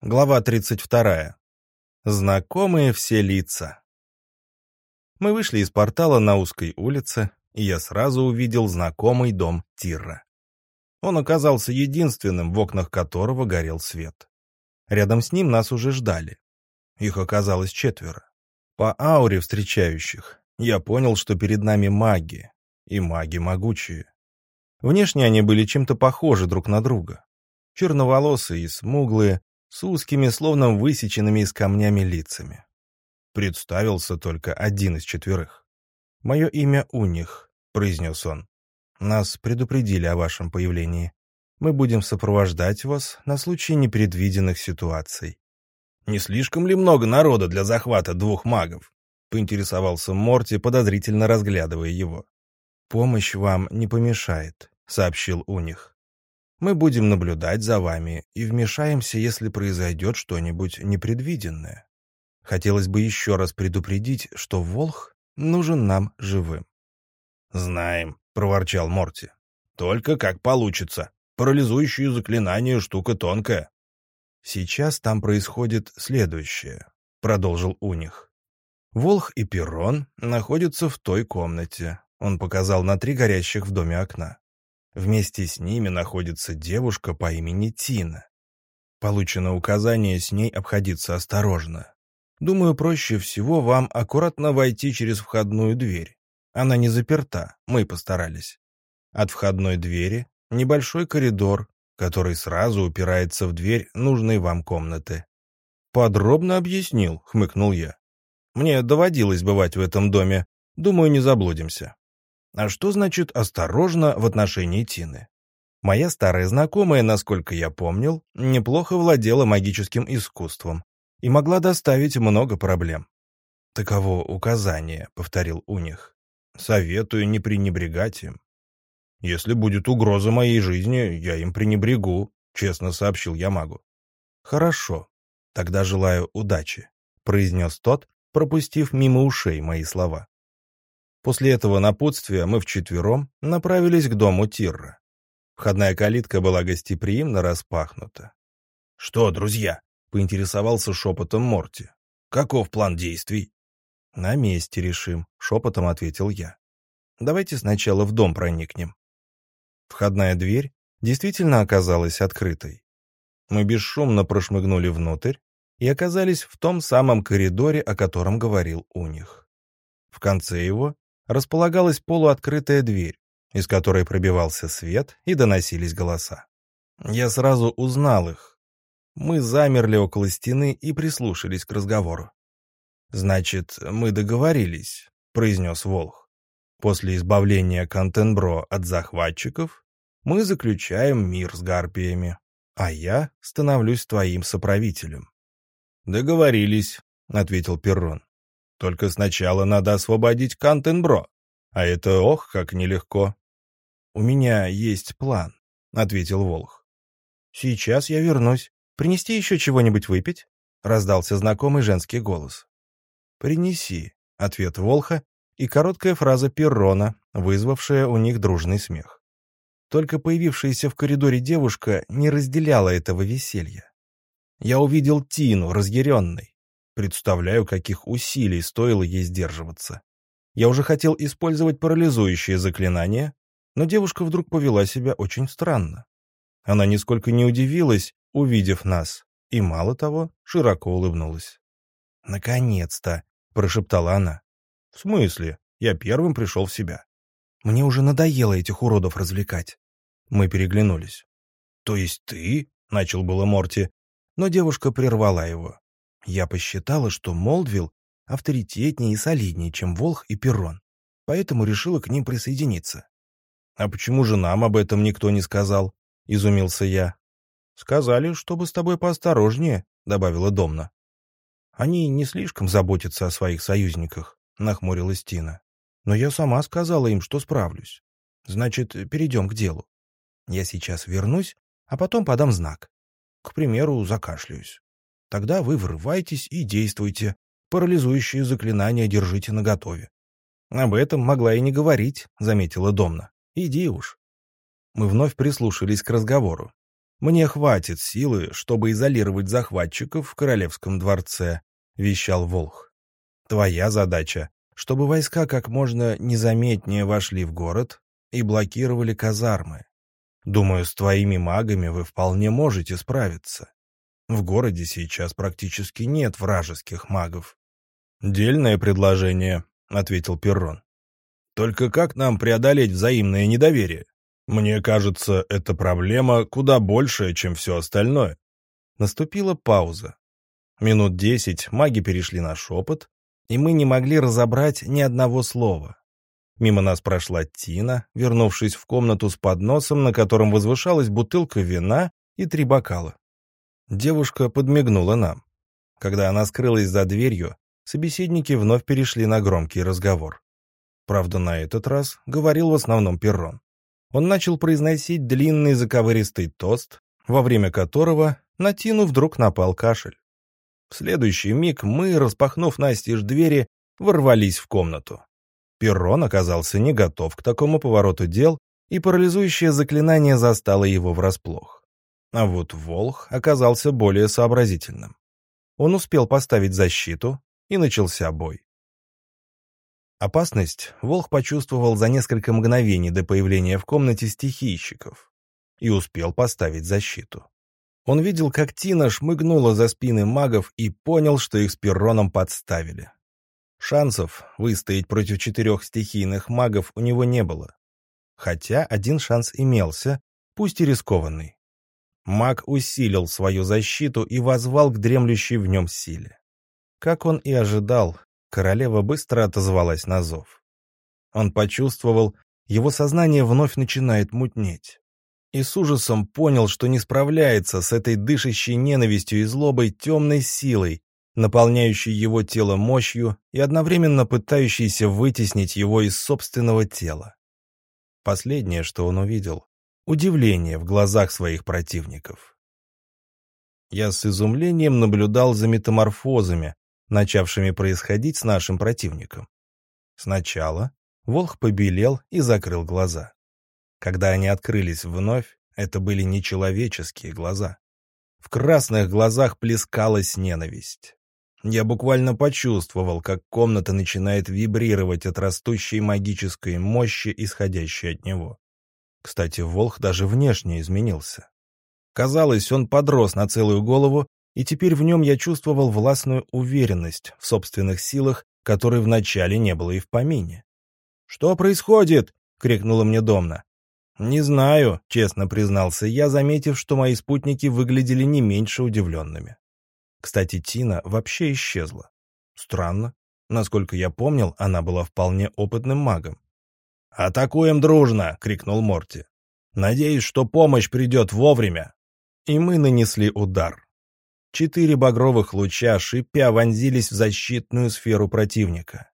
Глава 32. Знакомые все лица. Мы вышли из портала на узкой улице, и я сразу увидел знакомый дом Тирра. Он оказался единственным, в окнах которого горел свет. Рядом с ним нас уже ждали. Их оказалось четверо. По ауре встречающих я понял, что перед нами маги, и маги могучие. Внешне они были чем-то похожи друг на друга. Черноволосые и смуглые, с узкими, словно высеченными из камнями лицами. Представился только один из четверых. «Мое имя Уних», — произнес он. «Нас предупредили о вашем появлении. Мы будем сопровождать вас на случай непредвиденных ситуаций». «Не слишком ли много народа для захвата двух магов?» — поинтересовался Морти, подозрительно разглядывая его. «Помощь вам не помешает», — сообщил Уних. Мы будем наблюдать за вами и вмешаемся, если произойдет что-нибудь непредвиденное. Хотелось бы еще раз предупредить, что Волх нужен нам живым. «Знаем», — проворчал Морти. «Только как получится. Парализующие заклинания — штука тонкая». «Сейчас там происходит следующее», — продолжил Уних. «Волх и Перрон находятся в той комнате». Он показал на три горящих в доме окна. Вместе с ними находится девушка по имени Тина. Получено указание с ней обходиться осторожно. Думаю, проще всего вам аккуратно войти через входную дверь. Она не заперта, мы постарались. От входной двери небольшой коридор, который сразу упирается в дверь нужной вам комнаты. «Подробно объяснил», — хмыкнул я. «Мне доводилось бывать в этом доме. Думаю, не заблудимся». А что значит «осторожно» в отношении Тины? Моя старая знакомая, насколько я помнил, неплохо владела магическим искусством и могла доставить много проблем. «Таково указание», — повторил у них. «Советую не пренебрегать им». «Если будет угроза моей жизни, я им пренебрегу», — честно сообщил я магу. «Хорошо, тогда желаю удачи», — произнес тот, пропустив мимо ушей мои слова. После этого напутствия мы вчетвером направились к дому Тирра. Входная калитка была гостеприимно распахнута. «Что, друзья?» — поинтересовался шепотом Морти. «Каков план действий?» «На месте решим», — шепотом ответил я. «Давайте сначала в дом проникнем». Входная дверь действительно оказалась открытой. Мы бесшумно прошмыгнули внутрь и оказались в том самом коридоре, о котором говорил Уних. В конце его располагалась полуоткрытая дверь, из которой пробивался свет и доносились голоса. Я сразу узнал их. Мы замерли около стены и прислушались к разговору. «Значит, мы договорились», — произнес Волх. «После избавления Контенбро от захватчиков мы заключаем мир с гарпиями, а я становлюсь твоим соправителем». «Договорились», — ответил Перрон. Только сначала надо освободить Кантенбро. А это ох, как нелегко. — У меня есть план, — ответил Волх. — Сейчас я вернусь. Принести еще чего-нибудь выпить? — раздался знакомый женский голос. — Принеси, — ответ Волха и короткая фраза Перрона, вызвавшая у них дружный смех. Только появившаяся в коридоре девушка не разделяла этого веселья. Я увидел Тину, разъяренной. Представляю, каких усилий стоило ей сдерживаться. Я уже хотел использовать парализующее заклинание, но девушка вдруг повела себя очень странно. Она нисколько не удивилась, увидев нас, и, мало того, широко улыбнулась. «Наконец-то!» — прошептала она. «В смысле? Я первым пришел в себя. Мне уже надоело этих уродов развлекать». Мы переглянулись. «То есть ты?» — начал было Морти, но девушка прервала его. Я посчитала, что Молдвилл авторитетнее и солиднее, чем Волх и Перрон, поэтому решила к ним присоединиться. «А почему же нам об этом никто не сказал?» — изумился я. «Сказали, чтобы с тобой поосторожнее», — добавила Домна. «Они не слишком заботятся о своих союзниках», — нахмурилась Тина. «Но я сама сказала им, что справлюсь. Значит, перейдем к делу. Я сейчас вернусь, а потом подам знак. К примеру, закашляюсь. Тогда вы врывайтесь и действуйте. Парализующие заклинания держите наготове. Об этом могла и не говорить, заметила Домна. Иди уж. Мы вновь прислушались к разговору. Мне хватит силы, чтобы изолировать захватчиков в королевском дворце», — вещал Волх. «Твоя задача, чтобы войска как можно незаметнее вошли в город и блокировали казармы. Думаю, с твоими магами вы вполне можете справиться. В городе сейчас практически нет вражеских магов. «Дельное предложение», — ответил Перрон. «Только как нам преодолеть взаимное недоверие? Мне кажется, эта проблема куда большая, чем все остальное». Наступила пауза. Минут десять маги перешли на шепот, и мы не могли разобрать ни одного слова. Мимо нас прошла Тина, вернувшись в комнату с подносом, на котором возвышалась бутылка вина и три бокала. Девушка подмигнула нам. Когда она скрылась за дверью, собеседники вновь перешли на громкий разговор. Правда, на этот раз говорил в основном Перрон. Он начал произносить длинный заковыристый тост, во время которого на Тину вдруг напал кашель. В следующий миг мы, распахнув настежь двери, ворвались в комнату. Перрон оказался не готов к такому повороту дел, и парализующее заклинание застало его врасплох. А вот Волх оказался более сообразительным. Он успел поставить защиту, и начался бой. Опасность Волх почувствовал за несколько мгновений до появления в комнате стихийщиков и успел поставить защиту. Он видел, как Тина шмыгнула за спины магов и понял, что их с Перроном подставили. Шансов выстоять против четырех стихийных магов у него не было. Хотя один шанс имелся, пусть и рискованный. Маг усилил свою защиту и возвал к дремлющей в нем силе. Как он и ожидал, королева быстро отозвалась на зов. Он почувствовал, его сознание вновь начинает мутнеть. И с ужасом понял, что не справляется с этой дышащей ненавистью и злобой темной силой, наполняющей его тело мощью и одновременно пытающейся вытеснить его из собственного тела. Последнее, что он увидел, удивление в глазах своих противников. Я с изумлением наблюдал за метаморфозами, начавшими происходить с нашим противником. Сначала Волх побелел и закрыл глаза. Когда они открылись вновь, это были нечеловеческие глаза. В красных глазах плескалась ненависть. Я буквально почувствовал, как комната начинает вибрировать от растущей магической мощи, исходящей от него. Кстати, Волх даже внешне изменился. Казалось, он подрос на целую голову, и теперь в нем я чувствовал властную уверенность в собственных силах, которой вначале не было и в помине. «Что происходит?» — крикнула мне Домна. «Не знаю», — честно признался я, заметив, что мои спутники выглядели не меньше удивленными. Кстати, Тина вообще исчезла. Странно. Насколько я помнил, она была вполне опытным магом. «Атакуем дружно!» — крикнул Морти. «Надеюсь, что помощь придет вовремя!» И мы нанесли удар. Четыре багровых луча, шипя, вонзились в защитную сферу противника.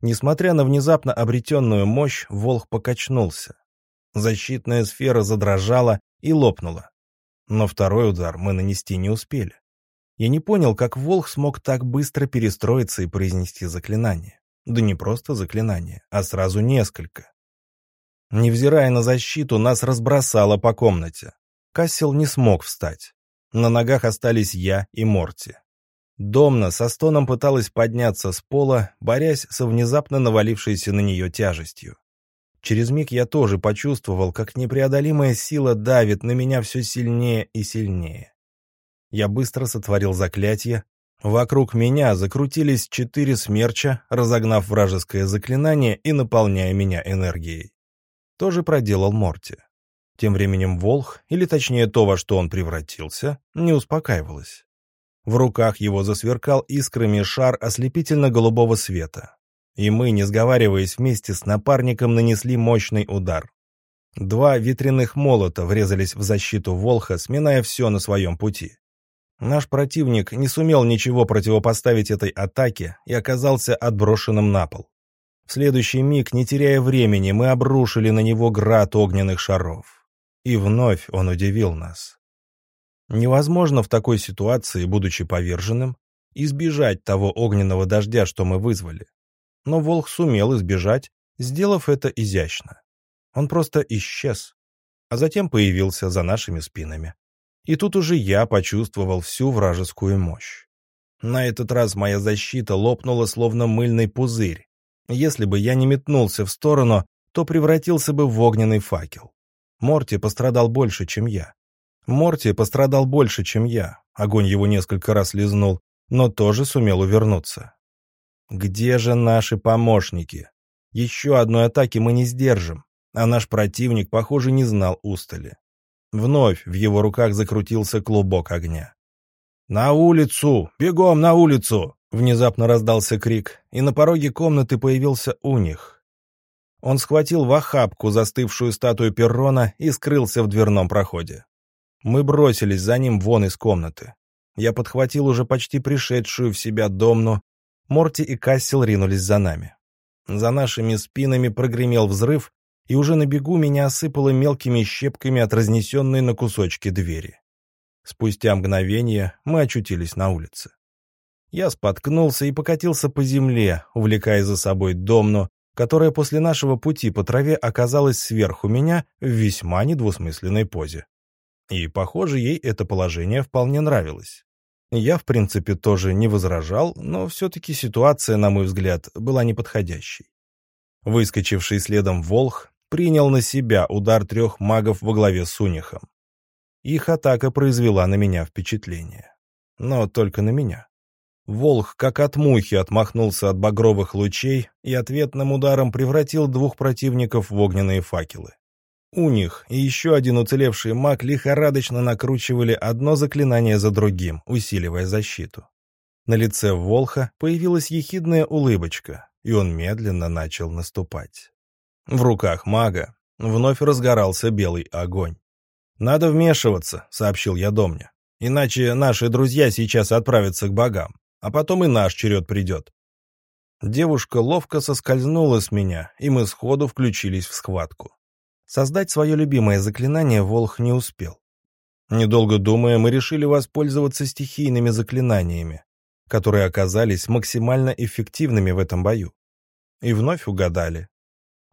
Несмотря на внезапно обретенную мощь, Волх покачнулся. Защитная сфера задрожала и лопнула. Но второй удар мы нанести не успели. Я не понял, как Волх смог так быстро перестроиться и произнести заклинание. Да не просто заклинание, а сразу несколько. Невзирая на защиту, нас разбросало по комнате. Кассел не смог встать. На ногах остались я и Морти. Домна со стоном пыталась подняться с пола, борясь со внезапно навалившейся на нее тяжестью. Через миг я тоже почувствовал, как непреодолимая сила давит на меня все сильнее и сильнее. Я быстро сотворил заклятие. Вокруг меня закрутились четыре смерча, разогнав вражеское заклинание и наполняя меня энергией тоже проделал Морти. Тем временем Волх, или точнее то, во что он превратился, не успокаивалось. В руках его засверкал искрами шар ослепительно-голубого света. И мы, не сговариваясь вместе с напарником, нанесли мощный удар. Два ветряных молота врезались в защиту Волха, сминая все на своем пути. Наш противник не сумел ничего противопоставить этой атаке и оказался отброшенным на пол. В следующий миг, не теряя времени, мы обрушили на него град огненных шаров. И вновь он удивил нас. Невозможно в такой ситуации, будучи поверженным, избежать того огненного дождя, что мы вызвали. Но Волх сумел избежать, сделав это изящно. Он просто исчез, а затем появился за нашими спинами. И тут уже я почувствовал всю вражескую мощь. На этот раз моя защита лопнула словно мыльный пузырь. Если бы я не метнулся в сторону, то превратился бы в огненный факел. Морти пострадал больше, чем я. Морти пострадал больше, чем я. Огонь его несколько раз лизнул, но тоже сумел увернуться. Где же наши помощники? Еще одной атаки мы не сдержим, а наш противник, похоже, не знал устали. Вновь в его руках закрутился клубок огня. «На улицу! Бегом на улицу!» Внезапно раздался крик, и на пороге комнаты появился у них. Он схватил в охапку застывшую статую Перрона и скрылся в дверном проходе. Мы бросились за ним вон из комнаты. Я подхватил уже почти пришедшую в себя Домну. Морти и Кассел ринулись за нами. За нашими спинами прогремел взрыв, и уже на бегу меня осыпало мелкими щепками от разнесенной на кусочки двери. Спустя мгновение мы очутились на улице. Я споткнулся и покатился по земле, увлекая за собой Домну, которая после нашего пути по траве оказалась сверху меня в весьма недвусмысленной позе. И, похоже, ей это положение вполне нравилось. Я, в принципе, тоже не возражал, но все-таки ситуация, на мой взгляд, была неподходящей. Выскочивший следом Волх принял на себя удар трех магов во главе с Унихом. Их атака произвела на меня впечатление. Но только на меня. Волх, как от мухи, отмахнулся от багровых лучей и ответным ударом превратил двух противников в огненные факелы. У них и еще один уцелевший маг лихорадочно накручивали одно заклинание за другим, усиливая защиту. На лице Волха появилась ехидная улыбочка, и он медленно начал наступать. В руках мага вновь разгорался белый огонь. «Надо вмешиваться», — сообщил я Домне. «Иначе наши друзья сейчас отправятся к богам, а потом и наш черед придет». Девушка ловко соскользнула с меня, и мы сходу включились в схватку. Создать свое любимое заклинание Волх не успел. Недолго думая, мы решили воспользоваться стихийными заклинаниями, которые оказались максимально эффективными в этом бою. И вновь угадали.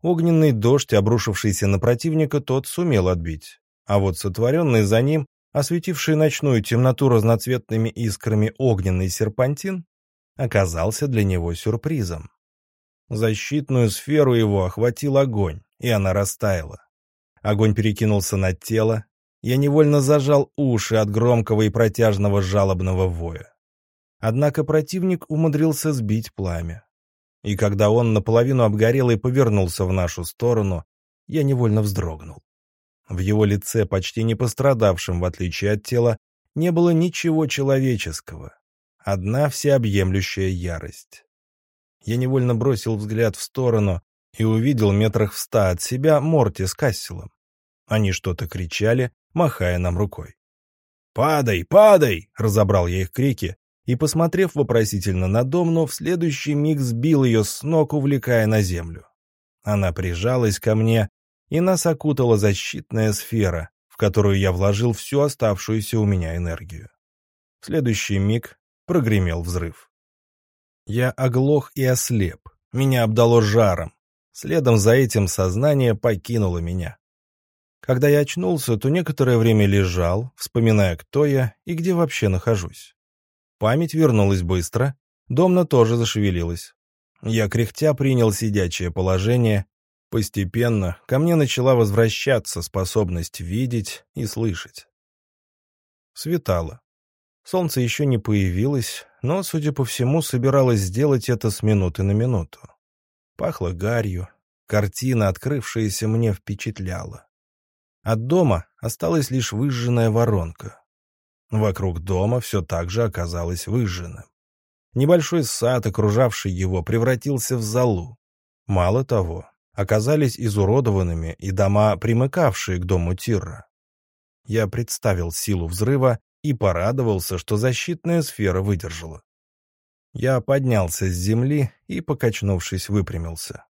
Огненный дождь, обрушившийся на противника, тот сумел отбить. А вот сотворенный за ним, осветивший ночную темноту разноцветными искрами огненный серпантин, оказался для него сюрпризом. Защитную сферу его охватил огонь, и она растаяла. Огонь перекинулся на тело. Я невольно зажал уши от громкого и протяжного жалобного воя. Однако противник умудрился сбить пламя. И когда он наполовину обгорел и повернулся в нашу сторону, я невольно вздрогнул. В его лице, почти не пострадавшем в отличие от тела, не было ничего человеческого. Одна всеобъемлющая ярость. Я невольно бросил взгляд в сторону и увидел метрах в ста от себя Морти с Касселом. Они что-то кричали, махая нам рукой. «Падай, падай!» — разобрал я их крики, и, посмотрев вопросительно на Домну, в следующий миг сбил ее с ног, увлекая на землю. Она прижалась ко мне, и нас окутала защитная сфера, в которую я вложил всю оставшуюся у меня энергию. В следующий миг прогремел взрыв. Я оглох и ослеп, меня обдало жаром, Следом за этим сознание покинуло меня. Когда я очнулся, то некоторое время лежал, вспоминая, кто я и где вообще нахожусь. Память вернулась быстро, домна тоже зашевелилась. Я кряхтя принял сидячее положение. Постепенно ко мне начала возвращаться способность видеть и слышать. Светало. Солнце еще не появилось, но, судя по всему, собиралось сделать это с минуты на минуту. Пахло гарью. Картина, открывшаяся мне, впечатляла. От дома осталась лишь выжженная воронка. Вокруг дома все так же оказалось выжженным. Небольшой сад, окружавший его, превратился в залу. Мало того, оказались изуродованными и дома, примыкавшие к дому Тирра. Я представил силу взрыва и порадовался, что защитная сфера выдержала. Я поднялся с земли и, покачнувшись, выпрямился.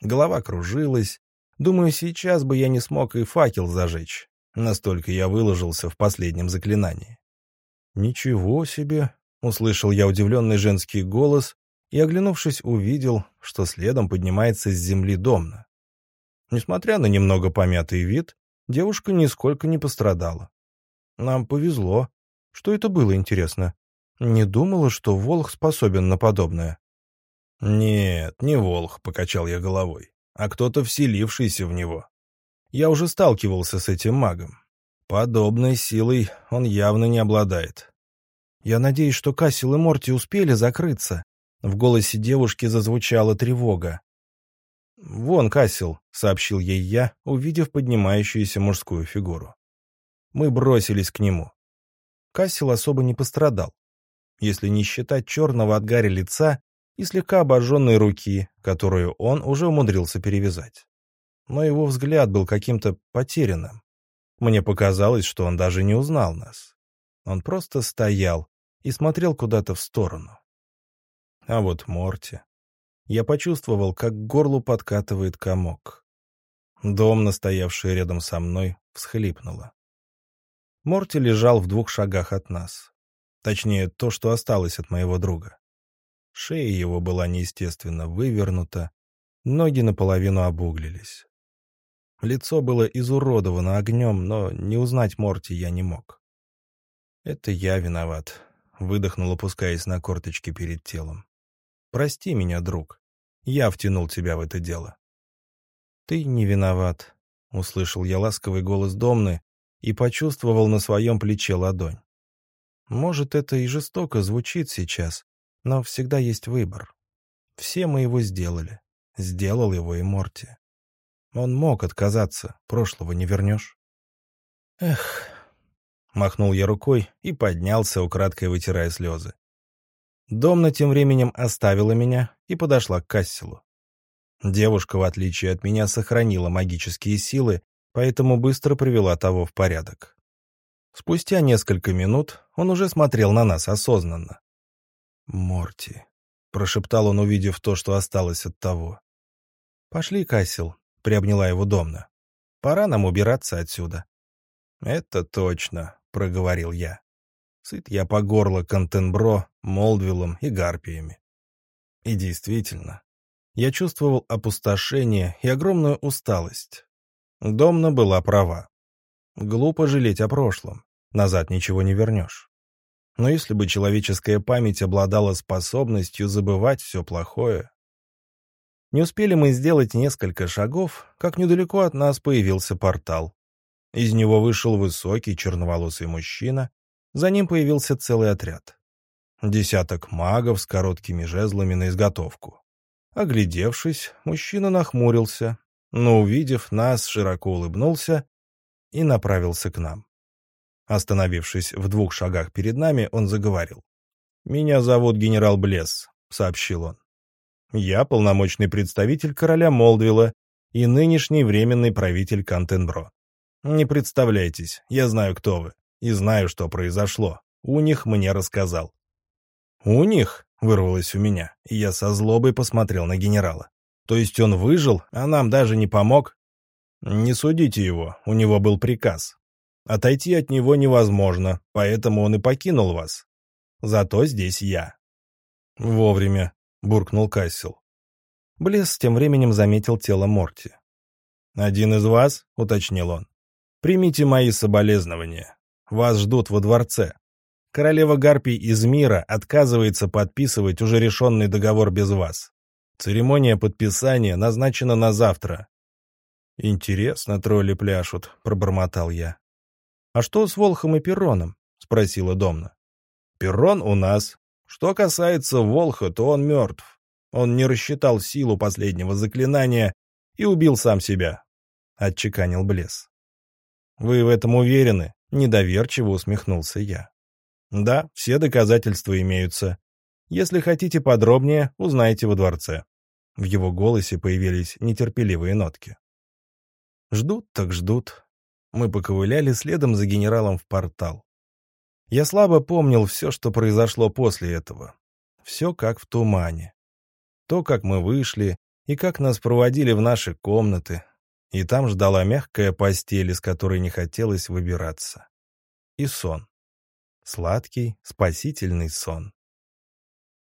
Голова кружилась. Думаю, сейчас бы я не смог и факел зажечь. Настолько я выложился в последнем заклинании. «Ничего себе!» — услышал я удивленный женский голос и, оглянувшись, увидел, что следом поднимается с земли домна. Несмотря на немного помятый вид, девушка нисколько не пострадала. Нам повезло. Что это было, интересно? Не думала, что Волх способен на подобное. «Нет, не Волх», — покачал я головой, а кто-то вселившийся в него. Я уже сталкивался с этим магом. Подобной силой он явно не обладает. Я надеюсь, что Кассил и Морти успели закрыться. В голосе девушки зазвучала тревога. «Вон Кассил», — сообщил ей я, увидев поднимающуюся мужскую фигуру. Мы бросились к нему. Кассил особо не пострадал, если не считать черного от гари лица и слегка обожженной руки, которую он уже умудрился перевязать. Но его взгляд был каким-то потерянным. Мне показалось, что он даже не узнал нас. Он просто стоял и смотрел куда-то в сторону. А вот Морти... Я почувствовал, как к горлу подкатывает комок. Дом, настоявший рядом со мной, всхлипнула. Морти лежал в двух шагах от нас. Точнее, то, что осталось от моего друга. Шея его была неестественно вывернута, ноги наполовину обуглились. Лицо было изуродовано огнем, но не узнать Морти я не мог. «Это я виноват», — выдохнул, опускаясь на корточки перед телом. «Прости меня, друг. Я втянул тебя в это дело». «Ты не виноват», — услышал я ласковый голос Домны и почувствовал на своем плече ладонь. «Может, это и жестоко звучит сейчас, но всегда есть выбор. Все мы его сделали. Сделал его и Морти. Он мог отказаться, прошлого не вернешь. Эх, махнул я рукой и поднялся, украдкой вытирая слезы. Домна тем временем оставила меня и подошла к Кассилу. Девушка, в отличие от меня, сохранила магические силы, поэтому быстро привела того в порядок. Спустя несколько минут он уже смотрел на нас осознанно. «Морти», — прошептал он, увидев то, что осталось от того. «Пошли, Кассил, — приобняла его Домна. «Пора нам убираться отсюда». «Это точно», — проговорил я. Сыт я по горло Контенбро, Молдвиллом и Гарпиями. И действительно, я чувствовал опустошение и огромную усталость. Домна была права. Глупо жалеть о прошлом, назад ничего не вернешь. Но если бы человеческая память обладала способностью забывать все плохое, не успели мы сделать несколько шагов, как недалеко от нас появился портал. Из него вышел высокий черноволосый мужчина, за ним появился целый отряд. Десяток магов с короткими жезлами на изготовку. Оглядевшись, мужчина нахмурился, но, увидев нас, широко улыбнулся и направился к нам. Остановившись в двух шагах перед нами, он заговорил. «Меня зовут генерал Блесс», — сообщил он. Я полномочный представитель короля Молдвилла и нынешний временный правитель Кантенбро. Не представляйтесь, я знаю, кто вы, и знаю, что произошло. У них мне рассказал. «У них?» — вырвалось у меня, и я со злобой посмотрел на генерала. «То есть он выжил, а нам даже не помог?» «Не судите его, у него был приказ. Отойти от него невозможно, поэтому он и покинул вас. Зато здесь я». «Вовремя», — буркнул Кассел. Блесс тем временем заметил тело Морти. «Один из вас?» — уточнил он. «Примите мои соболезнования. Вас ждут во дворце. Королева Гарпий из мира отказывается подписывать уже решенный договор без вас. Церемония подписания назначена на завтра». «Интересно, тролли пляшут», — пробормотал я. «А что с Волхом и Перроном?» — спросила Домна. «Перрон у нас, что касается Волха, то он мертв. Он не рассчитал силу последнего заклинания и убил сам себя, — отчеканил Блес. «Вы в этом уверены?» — недоверчиво усмехнулся я. «Да, все доказательства имеются. Если хотите подробнее, узнайте во дворце». В его голосе появились нетерпеливые нотки. «Ждут так ждут». Мы поковыляли следом за генералом в портал. Я слабо помнил все, что произошло после этого. Все как в тумане. То, как мы вышли, и как нас проводили в наши комнаты. И там ждала мягкая постель, из которой не хотелось выбираться. И сон. Сладкий, спасительный сон.